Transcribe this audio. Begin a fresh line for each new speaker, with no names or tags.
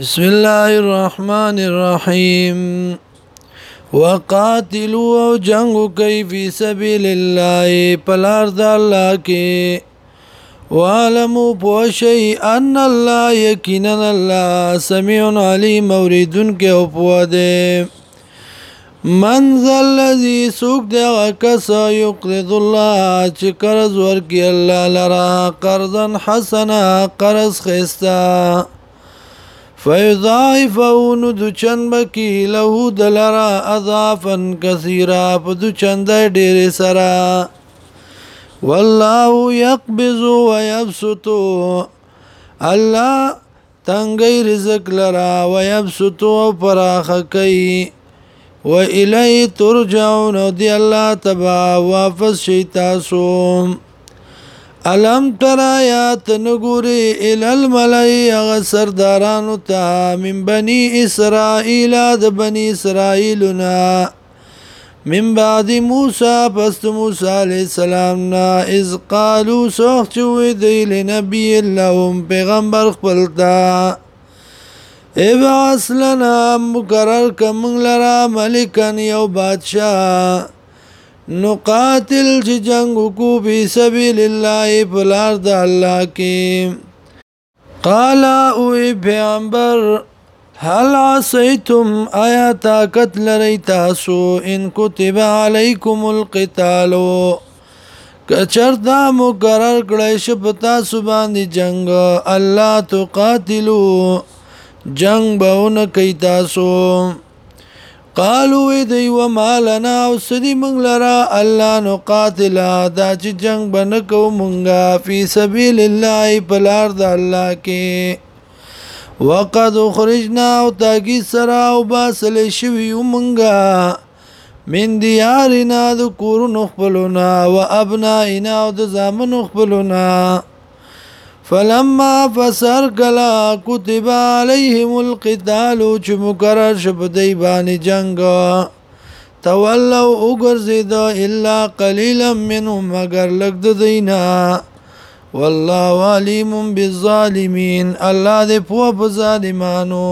بسم الله الرحمن الرحيم وقاتلوا او جنگ کوي په سبيل الله پلار د الله کې وعلموا بوشي ان الله یقینا الله سميع عليم اوریدون کې او پوه دی من ذا الذي سوق دغه کس يقرض الله چې قرض ورکي الله لرا قرضا حسنا قرض خيستا فیضاعفون دچن بکی له دلرا اضافن کثیرا په دچند ډیر سرا والله يقبض ويبسط الله تنګي رزق لرا ويبسط پراخ کوي وإليه ترجعون دي الله تبا وافس شي تاسو الم ترى يا تنغوري الى الملئ غسرداران تا من بني اسرائيل د بني اسرائيلنا من بعد موسى پس موسى عليه السلام نا اذ قالوا سوچو دی لنبي لهم پیغمبر خپلتا ابعث لنا مقرر کمن لرا ملکن یو بادشاہ نو قاتل چې جنگ وکو په سبیل الله بلار د الله کې قال او پیغمبر هل عصيتم آیا طاقت لري تاسو ان كتب عليكم القتال کچردا مقرر کړی شپتا سبحان جنگ الله تو قاتلو جنگ بهونه کوي تاسو قالو دی و مالنا او سدی مونږ لرا الله نو قاتلا دا چې جنگ بن کو مونږه فی سبیل الله پلار د الله کې وقد خرجنا او تاګی سرا او باسل شوی مونږه من دیارنا د کورونو خپلونا و ابنائنا او د زامن خپلونا فلما فسر کلا كتب عليهم القتال چې مقرر شپ دی باندې جنگ تولوا وګرځید الا قليلا منهم مگر لګد دینا والله عليم بالظالمين الله دې په ظالمانو